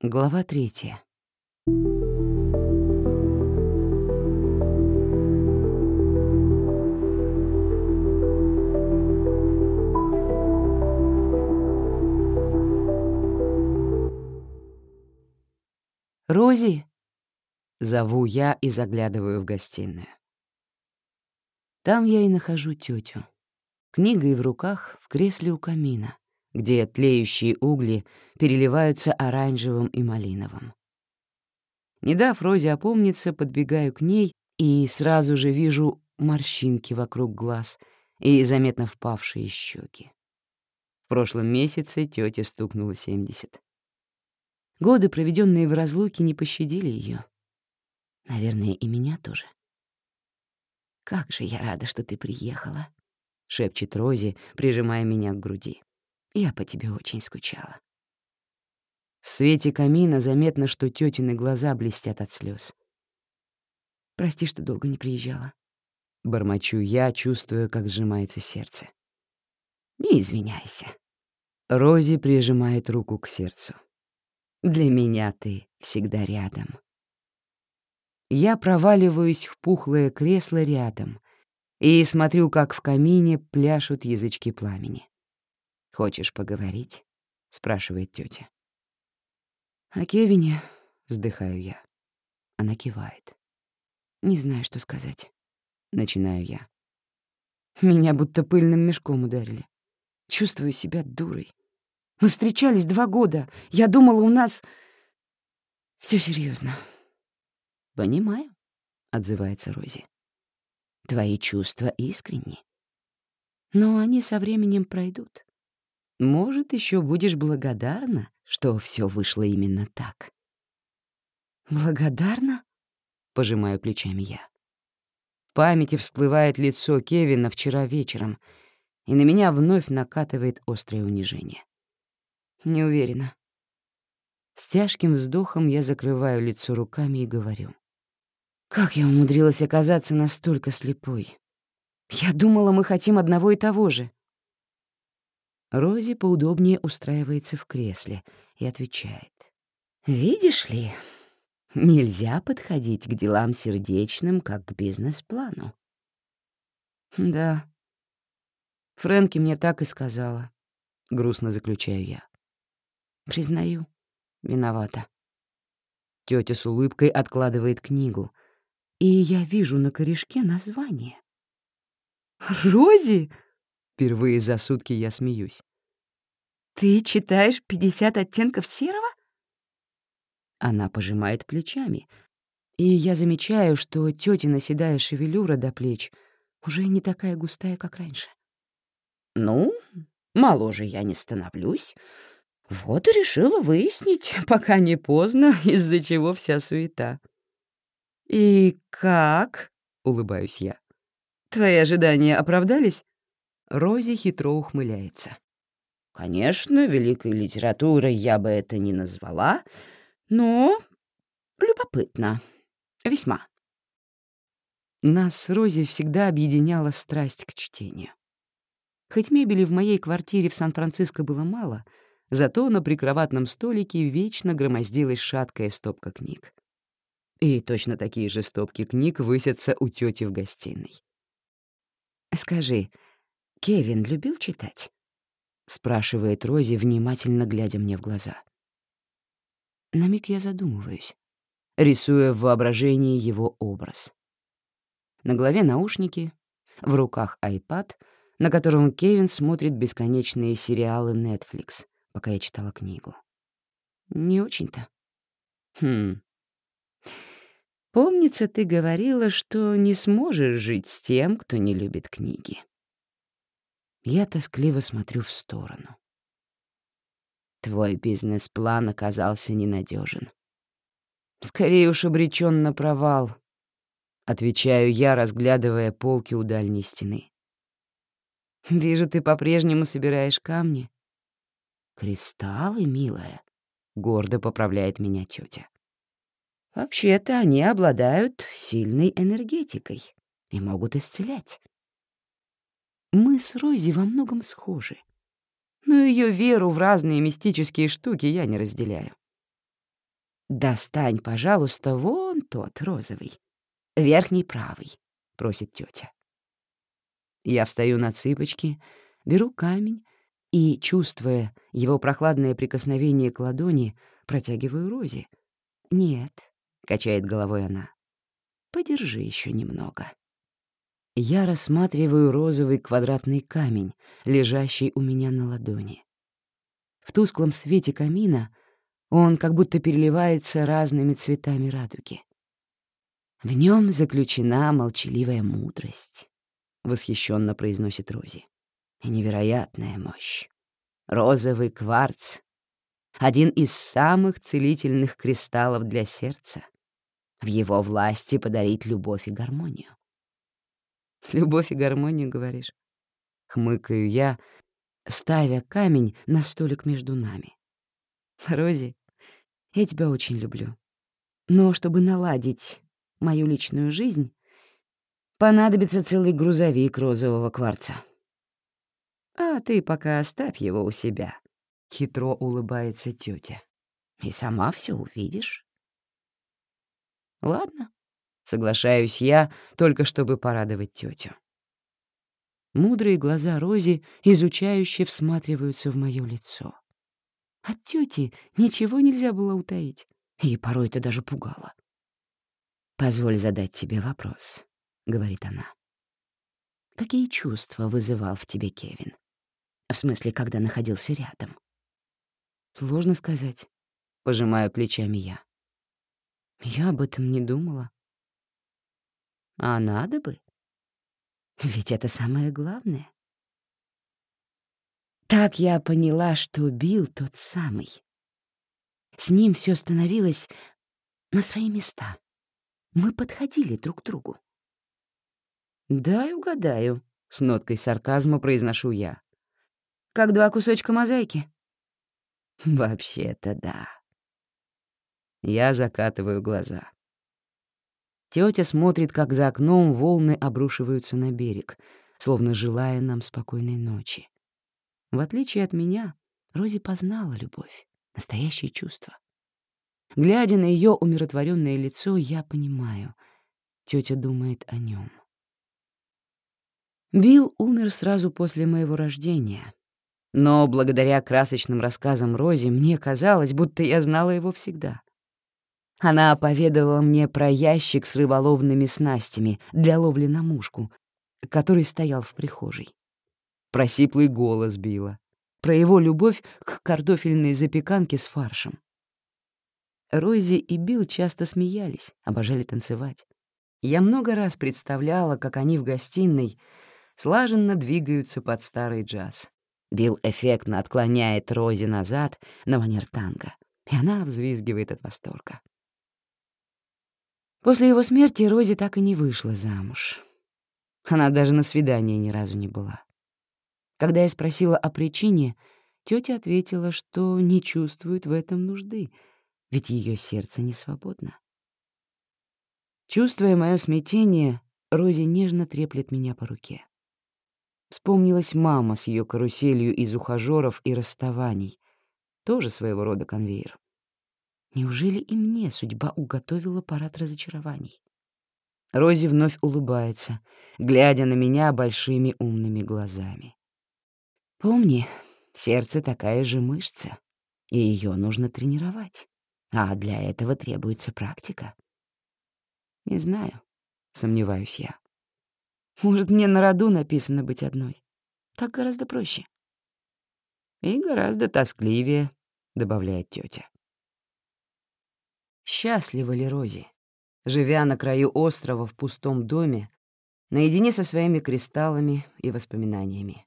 Глава третья. «Рози!» — зову я и заглядываю в гостиную. Там я и нахожу тетю. Книгой в руках в кресле у камина, где тлеющие угли переливаются оранжевым и малиновым. Не дав Розе опомниться, подбегаю к ней и сразу же вижу морщинки вокруг глаз и заметно впавшие щеки. В прошлом месяце тете стукнуло 70. Годы, проведенные в разлуке, не пощадили ее. Наверное, и меня тоже. «Как же я рада, что ты приехала», — шепчет Рози, прижимая меня к груди. «Я по тебе очень скучала». В свете камина заметно, что тетины глаза блестят от слез. «Прости, что долго не приезжала». Бормочу я, чувствуя, как сжимается сердце. «Не извиняйся». Рози прижимает руку к сердцу. Для меня ты всегда рядом. Я проваливаюсь в пухлое кресло рядом и смотрю, как в камине пляшут язычки пламени. «Хочешь поговорить?» — спрашивает тетя. «О Кевине?» — вздыхаю я. Она кивает. «Не знаю, что сказать». Начинаю я. Меня будто пыльным мешком ударили. Чувствую себя дурой. Мы встречались два года. Я думала, у нас... Все серьезно. «Понимаю», — отзывается Рози. «Твои чувства искренни. Но они со временем пройдут. Может, еще будешь благодарна, что все вышло именно так». «Благодарна?» — пожимаю плечами я. В памяти всплывает лицо Кевина вчера вечером, и на меня вновь накатывает острое унижение. Не уверена. С тяжким вздохом я закрываю лицо руками и говорю. Как я умудрилась оказаться настолько слепой? Я думала, мы хотим одного и того же. Рози поудобнее устраивается в кресле и отвечает. «Видишь ли, нельзя подходить к делам сердечным, как к бизнес-плану». «Да, Фрэнки мне так и сказала», — грустно заключаю я. Признаю, виновата. Тётя с улыбкой откладывает книгу, и я вижу на корешке название. «Рози!» — впервые за сутки я смеюсь. «Ты читаешь «Пятьдесят оттенков серого»?» Она пожимает плечами, и я замечаю, что тётина седая шевелюра до плеч уже не такая густая, как раньше. «Ну, моложе я не становлюсь, вот и решила выяснить, пока не поздно, из-за чего вся суета. «И как?» — улыбаюсь я. «Твои ожидания оправдались?» Рози хитро ухмыляется. «Конечно, великой литературой я бы это не назвала, но любопытно. Весьма». Нас с Рози всегда объединяла страсть к чтению. Хоть мебели в моей квартире в Сан-Франциско было мало — Зато на прикроватном столике вечно громоздилась шаткая стопка книг. И точно такие же стопки книг высятся у тети в гостиной. «Скажи, Кевин любил читать?» — спрашивает Рози, внимательно глядя мне в глаза. На миг я задумываюсь, рисуя в воображении его образ. На голове наушники, в руках iPad, на котором Кевин смотрит бесконечные сериалы Netflix — пока я читала книгу. Не очень-то. Хм. Помнится, ты говорила, что не сможешь жить с тем, кто не любит книги. Я тоскливо смотрю в сторону. Твой бизнес-план оказался ненадежен. Скорее уж обречен на провал, отвечаю я, разглядывая полки у дальней стены. Вижу, ты по-прежнему собираешь камни. «Кристаллы, милая», — гордо поправляет меня тетя. «Вообще-то они обладают сильной энергетикой и могут исцелять». Мы с Рози во многом схожи, но ее веру в разные мистические штуки я не разделяю. «Достань, пожалуйста, вон тот розовый, верхний правый», — просит тетя. Я встаю на цыпочки, беру камень и, чувствуя его прохладное прикосновение к ладони, протягиваю Розе. «Нет», — качает головой она, — «подержи еще немного». Я рассматриваю розовый квадратный камень, лежащий у меня на ладони. В тусклом свете камина он как будто переливается разными цветами радуги. В нем заключена молчаливая мудрость, — восхищенно произносит Рози. Невероятная мощь. Розовый кварц — один из самых целительных кристаллов для сердца. В его власти подарить любовь и гармонию. Любовь и гармонию, говоришь? Хмыкаю я, ставя камень на столик между нами. Рози, я тебя очень люблю. Но чтобы наладить мою личную жизнь, понадобится целый грузовик розового кварца. А ты пока оставь его у себя. Хитро улыбается тетя. И сама все увидишь. Ладно, Соглашаюсь я, только чтобы порадовать тетю. Мудрые глаза Рози изучающе всматриваются в мое лицо. От тети ничего нельзя было утаить, и порой это даже пугало. «Позволь задать тебе вопрос», — говорит она. «Какие чувства вызывал в тебе Кевин? В смысле, когда находился рядом?» «Сложно сказать», — пожимаю плечами я. «Я об этом не думала. А надо бы. Ведь это самое главное. Так я поняла, что Билл тот самый. С ним все становилось на свои места. Мы подходили друг к другу. «Дай угадаю», — с ноткой сарказма произношу я. «Как два кусочка мозаики?» «Вообще-то да». Я закатываю глаза. Тетя смотрит, как за окном волны обрушиваются на берег, словно желая нам спокойной ночи. В отличие от меня, Рози познала любовь, настоящее чувство. Глядя на ее умиротворенное лицо, я понимаю, тетя думает о нем. Билл умер сразу после моего рождения, но благодаря красочным рассказам Рози мне казалось, будто я знала его всегда. Она поведала мне про ящик с рыболовными снастями для ловли на мушку, который стоял в прихожей. Про сиплый голос Билла, про его любовь к картофельной запеканке с фаршем. Рози и Билл часто смеялись, обожали танцевать. Я много раз представляла, как они в гостиной слаженно двигаются под старый джаз. Билл эффектно отклоняет Рози назад на манер танго, и она взвизгивает от восторга. После его смерти Рози так и не вышла замуж. Она даже на свидание ни разу не была. Когда я спросила о причине, тетя ответила, что не чувствует в этом нужды, ведь ее сердце не свободно. Чувствуя мое смятение, Рози нежно треплет меня по руке. Вспомнилась мама с ее каруселью из ухажеров и расставаний, тоже своего рода конвейер. Неужели и мне судьба уготовила парад разочарований? Рози вновь улыбается, глядя на меня большими умными глазами. «Помни, сердце такая же мышца, и ее нужно тренировать, а для этого требуется практика». «Не знаю», — сомневаюсь я. «Может, мне на роду написано быть одной? Так гораздо проще». «И гораздо тоскливее», — добавляет тетя. Счастлива ли Рози, живя на краю острова в пустом доме, наедине со своими кристаллами и воспоминаниями?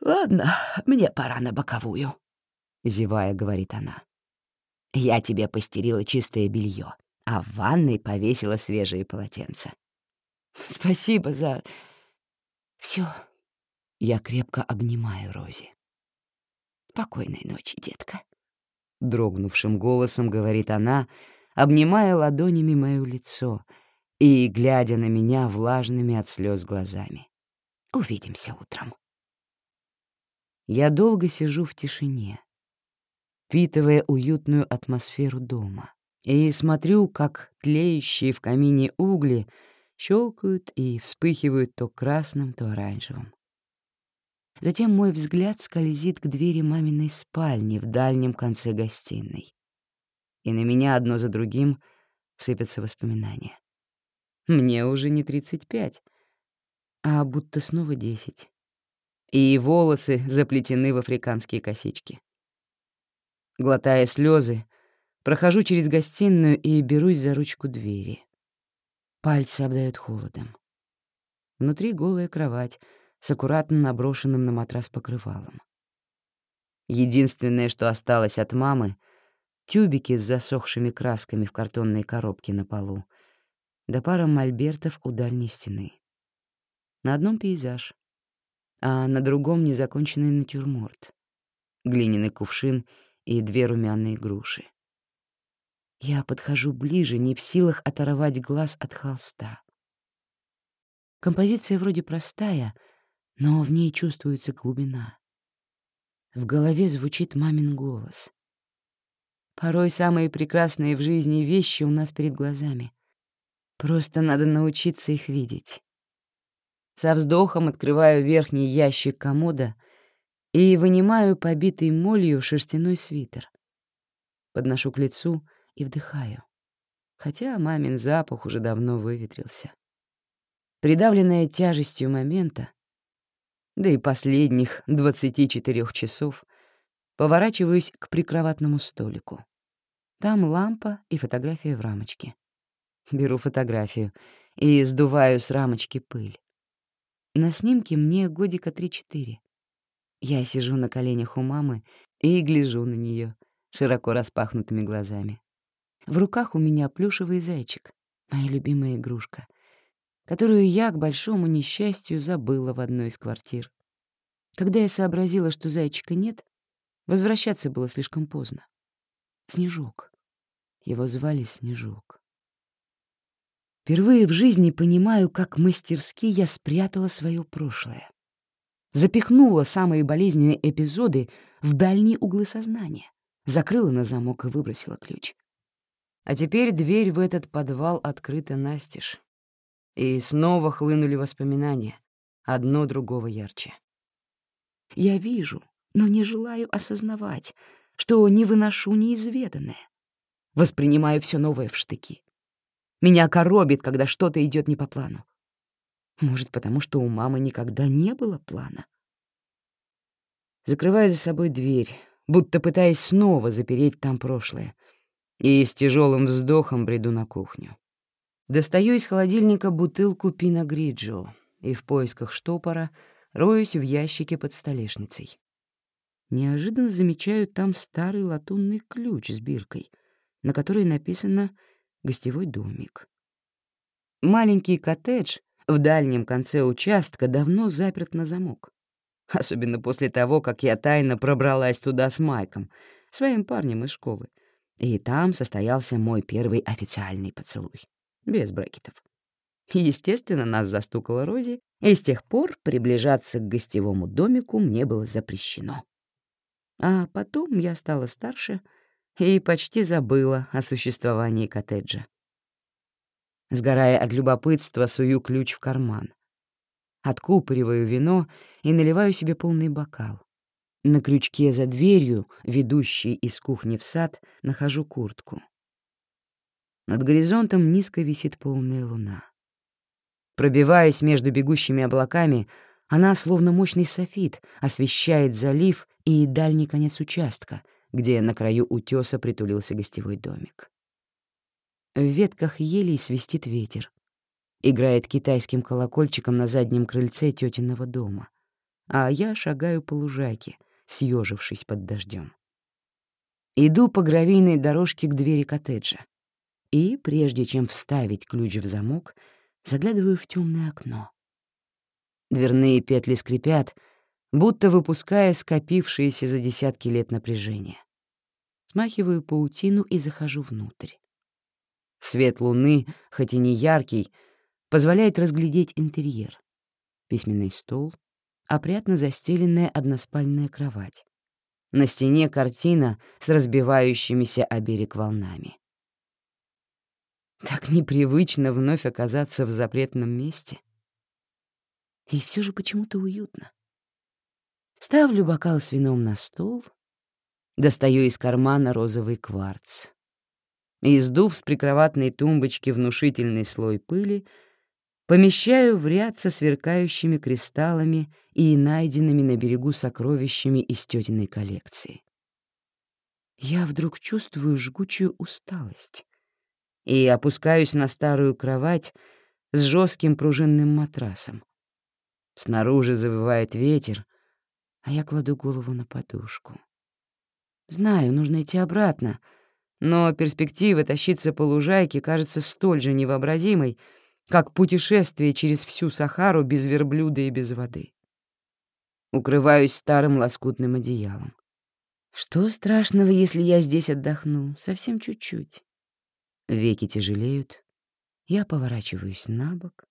«Ладно, мне пора на боковую», — зевая, говорит она. «Я тебе постелила чистое белье, а в ванной повесила свежие полотенца». «Спасибо за... все. Я крепко обнимаю Рози. «Спокойной ночи, детка» дрогнувшим голосом говорит она, обнимая ладонями моё лицо и глядя на меня влажными от слез глазами. «Увидимся утром». Я долго сижу в тишине. впитывая уютную атмосферу дома. И смотрю, как тлеющие в камине угли щелкают и вспыхивают то красным, то оранжевым. Затем мой взгляд скользит к двери маминой спальни в дальнем конце гостиной. И на меня одно за другим сыпятся воспоминания. Мне уже не 35, а будто снова 10. И волосы заплетены в африканские косички. Глотая слезы, прохожу через гостиную и берусь за ручку двери. Пальцы обдают холодом. Внутри голая кровать с аккуратно наброшенным на матрас покрывалом. Единственное, что осталось от мамы — тюбики с засохшими красками в картонной коробке на полу, да пара мольбертов у дальней стены. На одном пейзаж, а на другом незаконченный натюрморт, глиняный кувшин и две румяные груши. Я подхожу ближе, не в силах оторвать глаз от холста. Композиция вроде простая, но в ней чувствуется глубина. В голове звучит мамин голос. Порой самые прекрасные в жизни вещи у нас перед глазами. Просто надо научиться их видеть. Со вздохом открываю верхний ящик комода и вынимаю побитый молью шерстяной свитер. Подношу к лицу — и вдыхаю, хотя мамин запах уже давно выветрился. Придавленная тяжестью момента, да и последних 24 часов, поворачиваюсь к прикроватному столику. Там лампа и фотография в рамочке. Беру фотографию и сдуваю с рамочки пыль. На снимке мне годика 3-4. Я сижу на коленях у мамы и гляжу на нее широко распахнутыми глазами. В руках у меня плюшевый зайчик, моя любимая игрушка, которую я, к большому несчастью, забыла в одной из квартир. Когда я сообразила, что зайчика нет, возвращаться было слишком поздно. Снежок. Его звали Снежок. Впервые в жизни понимаю, как мастерски я спрятала свое прошлое. Запихнула самые болезненные эпизоды в дальние углы сознания, закрыла на замок и выбросила ключ. А теперь дверь в этот подвал открыта настежь. И снова хлынули воспоминания, одно другого ярче. Я вижу, но не желаю осознавать, что не выношу неизведанное. Воспринимаю все новое в штыки. Меня коробит, когда что-то идет не по плану. Может, потому что у мамы никогда не было плана. Закрываю за собой дверь, будто пытаясь снова запереть там прошлое, и с тяжелым вздохом бреду на кухню. Достаю из холодильника бутылку пино гриджо и в поисках штопора роюсь в ящике под столешницей. Неожиданно замечаю там старый латунный ключ с биркой, на которой написано «Гостевой домик». Маленький коттедж в дальнем конце участка давно заперт на замок. Особенно после того, как я тайно пробралась туда с Майком, своим парнем из школы, и там состоялся мой первый официальный поцелуй. Без брекетов. Естественно, нас застукала Рози, и с тех пор приближаться к гостевому домику мне было запрещено. А потом я стала старше и почти забыла о существовании коттеджа. Сгорая от любопытства, сую ключ в карман. Откупориваю вино и наливаю себе полный бокал. На крючке за дверью, ведущей из кухни в сад, нахожу куртку. Над горизонтом низко висит полная луна. Пробиваясь между бегущими облаками, она, словно мощный софит, освещает залив и дальний конец участка, где на краю утёса притулился гостевой домик. В ветках елей свистит ветер. Играет китайским колокольчиком на заднем крыльце тётиного дома. А я шагаю по лужайке — съежившись под дождем. Иду по гравийной дорожке к двери коттеджа. И, прежде чем вставить ключ в замок, заглядываю в темное окно. Дверные петли скрипят, будто выпуская скопившиеся за десятки лет напряжения. Смахиваю паутину и захожу внутрь. Свет луны, хоть и не яркий, позволяет разглядеть интерьер. Письменный стол, опрятно застеленная односпальная кровать. На стене картина с разбивающимися о берег волнами. Так непривычно вновь оказаться в запретном месте. И все же почему-то уютно. Ставлю бокал с вином на стол, достаю из кармана розовый кварц. И, сдув с прикроватной тумбочки внушительный слой пыли, помещаю в ряд со сверкающими кристаллами и найденными на берегу сокровищами из тетиной коллекции. Я вдруг чувствую жгучую усталость и опускаюсь на старую кровать с жестким пружинным матрасом. Снаружи завывает ветер, а я кладу голову на подушку. Знаю, нужно идти обратно, но перспектива тащиться по лужайке кажется столь же невообразимой, как путешествие через всю Сахару без верблюда и без воды. Укрываюсь старым лоскутным одеялом. Что страшного, если я здесь отдохну? Совсем чуть-чуть. Веки тяжелеют. Я поворачиваюсь на бок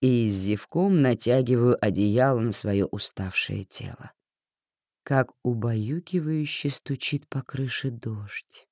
и с зевком натягиваю одеяло на свое уставшее тело. Как убаюкивающе стучит по крыше дождь.